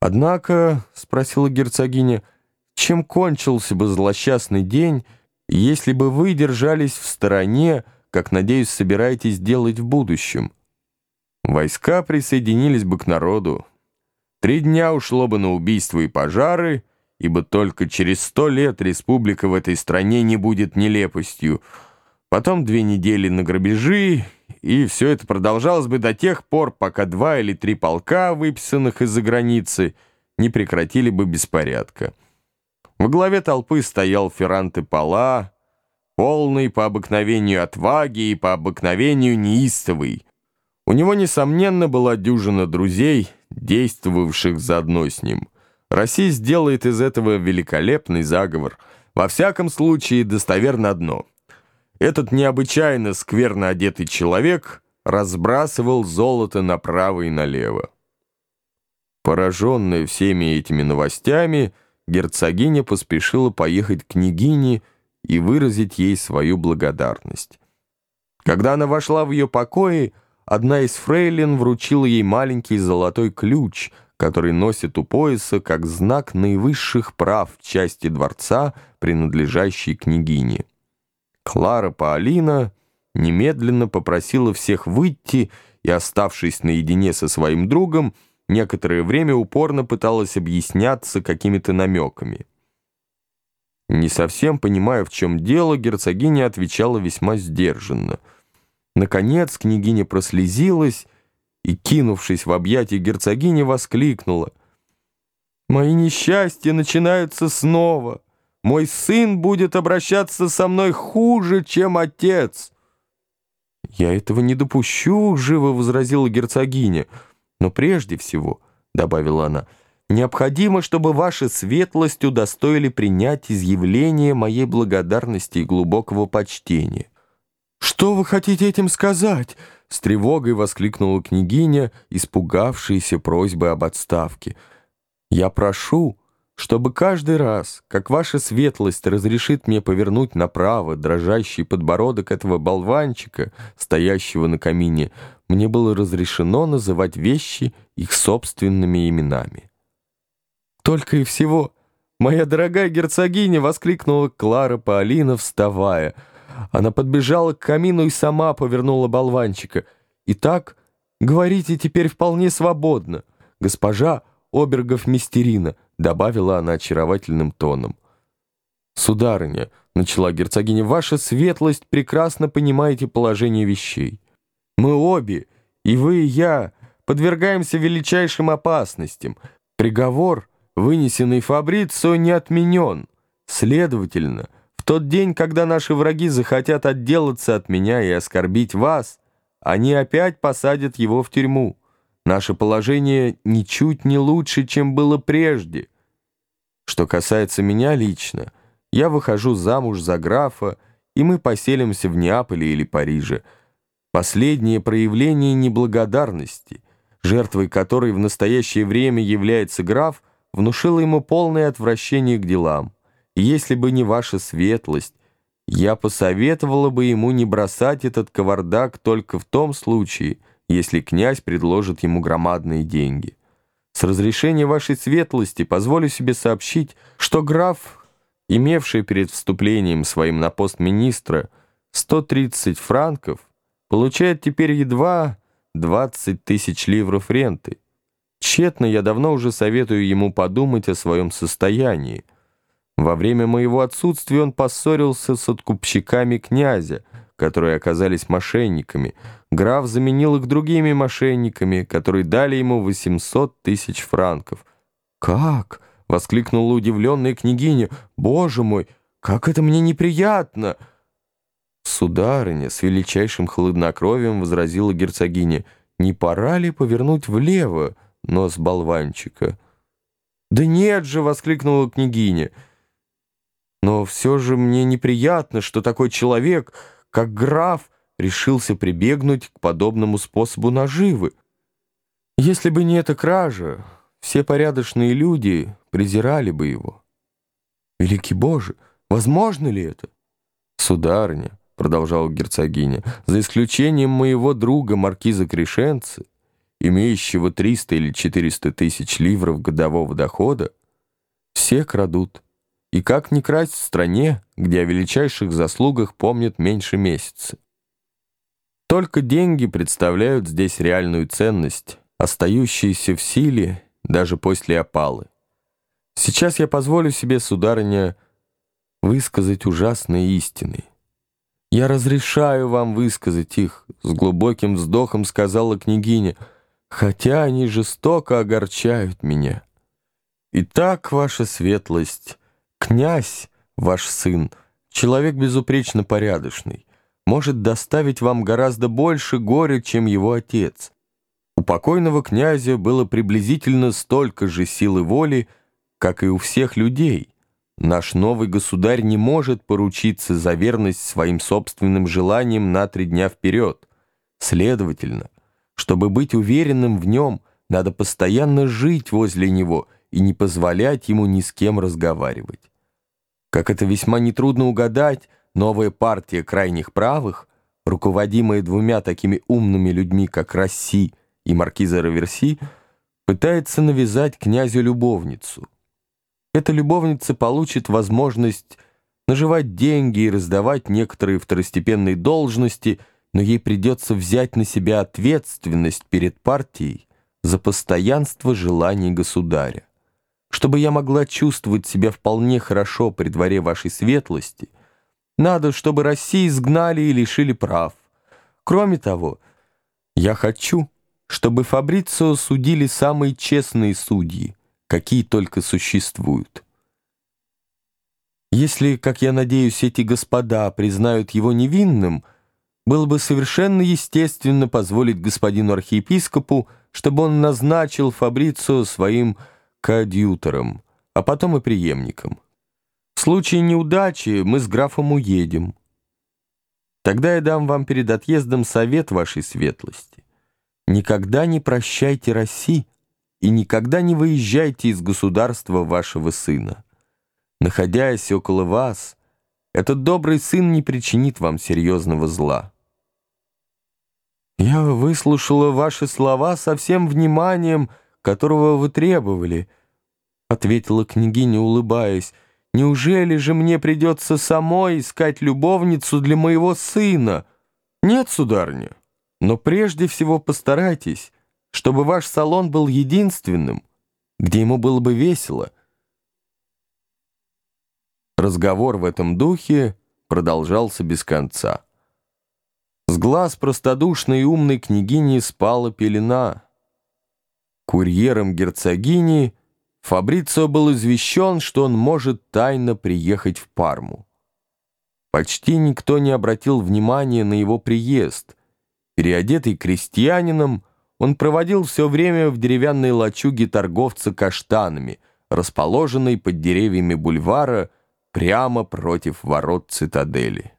«Однако», — спросила герцогиня, — «чем кончился бы злосчастный день, если бы вы держались в стороне, как, надеюсь, собираетесь делать в будущем? Войска присоединились бы к народу. Три дня ушло бы на убийства и пожары, ибо только через сто лет республика в этой стране не будет нелепостью. Потом две недели на грабежи, и все это продолжалось бы до тех пор, пока два или три полка, выписанных из-за границы, не прекратили бы беспорядка. Во главе толпы стоял Ферранте Пала, полный по обыкновению отваги и по обыкновению неистовый. У него, несомненно, была дюжина друзей, действовавших заодно с ним. Россия сделает из этого великолепный заговор. Во всяком случае, достоверно одно. Этот необычайно скверно одетый человек разбрасывал золото направо и налево. Пораженная всеми этими новостями, герцогиня поспешила поехать к княгине и выразить ей свою благодарность. Когда она вошла в ее покои, одна из фрейлин вручила ей маленький золотой ключ, который носит у пояса как знак наивысших прав части дворца, принадлежащей княгине. Клара Паолина немедленно попросила всех выйти и, оставшись наедине со своим другом, некоторое время упорно пыталась объясняться какими-то намеками. Не совсем понимая, в чем дело, герцогиня отвечала весьма сдержанно. Наконец княгиня прослезилась и, кинувшись в объятия герцогини, воскликнула. «Мои несчастья начинаются снова. Мой сын будет обращаться со мной хуже, чем отец». «Я этого не допущу», — живо возразила герцогиня. «Но прежде всего», — добавила она, — Необходимо, чтобы ваша светлость удостоили принять изъявление моей благодарности и глубокого почтения». «Что вы хотите этим сказать?» — с тревогой воскликнула княгиня, испугавшаяся просьбы об отставке. «Я прошу, чтобы каждый раз, как ваша светлость разрешит мне повернуть направо дрожащий подбородок этого болванчика, стоящего на камине, мне было разрешено называть вещи их собственными именами». «Только и всего!» «Моя дорогая герцогиня!» — воскликнула Клара Паолина, вставая. Она подбежала к камину и сама повернула болванчика. «Итак, говорите теперь вполне свободно. Госпожа Обергов Мистерина», — добавила она очаровательным тоном. «Сударыня», — начала герцогиня, — «ваша светлость прекрасно понимаете положение вещей. Мы обе, и вы, и я, подвергаемся величайшим опасностям. Приговор — вынесенный Фабрицио, не отменен. Следовательно, в тот день, когда наши враги захотят отделаться от меня и оскорбить вас, они опять посадят его в тюрьму. Наше положение ничуть не лучше, чем было прежде. Что касается меня лично, я выхожу замуж за графа, и мы поселимся в Неаполе или Париже. Последнее проявление неблагодарности, жертвой которой в настоящее время является граф, внушило ему полное отвращение к делам. И если бы не ваша светлость, я посоветовала бы ему не бросать этот кавардак только в том случае, если князь предложит ему громадные деньги. С разрешения вашей светлости позволю себе сообщить, что граф, имевший перед вступлением своим на пост министра 130 франков, получает теперь едва 20 тысяч ливров ренты. Тщетно я давно уже советую ему подумать о своем состоянии. Во время моего отсутствия он поссорился с откупщиками князя, которые оказались мошенниками. Граф заменил их другими мошенниками, которые дали ему 800 тысяч франков. «Как?» — воскликнула удивленная княгиня. «Боже мой, как это мне неприятно!» «Сударыня», — с величайшим хладнокровием возразила герцогиня, «не пора ли повернуть влево?» нос болванчика. «Да нет же!» — воскликнула княгиня. «Но все же мне неприятно, что такой человек, как граф, решился прибегнуть к подобному способу наживы. Если бы не эта кража, все порядочные люди презирали бы его. Великий Боже, возможно ли это? Сударыня, — продолжала герцогиня, — за исключением моего друга маркиза Крешенцы, имеющего 300 или 400 тысяч ливров годового дохода, все крадут. И как не красть в стране, где о величайших заслугах помнят меньше месяца? Только деньги представляют здесь реальную ценность, остающуюся в силе даже после опалы. Сейчас я позволю себе, сударыня, высказать ужасные истины. «Я разрешаю вам высказать их», — с глубоким вздохом сказала княгиня, «хотя они жестоко огорчают меня». «Итак, ваша светлость, князь, ваш сын, человек безупречно порядочный, может доставить вам гораздо больше горя, чем его отец. У покойного князя было приблизительно столько же силы воли, как и у всех людей». Наш новый государь не может поручиться за верность своим собственным желаниям на три дня вперед. Следовательно, чтобы быть уверенным в нем, надо постоянно жить возле него и не позволять ему ни с кем разговаривать. Как это весьма нетрудно угадать, новая партия крайних правых, руководимая двумя такими умными людьми, как Расси и маркиза Раверси, пытается навязать князю любовницу — эта любовница получит возможность наживать деньги и раздавать некоторые второстепенные должности, но ей придется взять на себя ответственность перед партией за постоянство желаний государя. Чтобы я могла чувствовать себя вполне хорошо при дворе вашей светлости, надо, чтобы Россию изгнали и лишили прав. Кроме того, я хочу, чтобы Фабрицио судили самые честные судьи, какие только существуют. Если, как я надеюсь, эти господа признают его невинным, было бы совершенно естественно позволить господину архиепископу, чтобы он назначил Фабрицио своим коадьютором, а потом и преемником. В случае неудачи мы с графом уедем. Тогда я дам вам перед отъездом совет вашей светлости. Никогда не прощайте России, и никогда не выезжайте из государства вашего сына. Находясь около вас, этот добрый сын не причинит вам серьезного зла. Я выслушала ваши слова со всем вниманием, которого вы требовали, ответила княгиня, улыбаясь. Неужели же мне придется самой искать любовницу для моего сына? Нет, сударыня, но прежде всего постарайтесь, чтобы ваш салон был единственным, где ему было бы весело. Разговор в этом духе продолжался без конца. С глаз простодушной и умной княгини спала пелена. Курьером герцогини Фабрицио был извещен, что он может тайно приехать в Парму. Почти никто не обратил внимания на его приезд. Переодетый крестьянином, он проводил все время в деревянной лачуге торговца каштанами, расположенной под деревьями бульвара прямо против ворот цитадели.